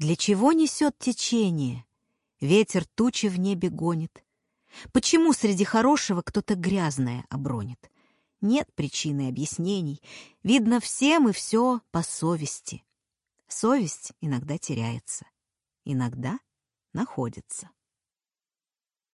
Для чего несет течение? Ветер тучи в небе гонит. Почему среди хорошего кто-то грязное обронит? Нет причины объяснений. Видно всем и все по совести. Совесть иногда теряется, иногда находится.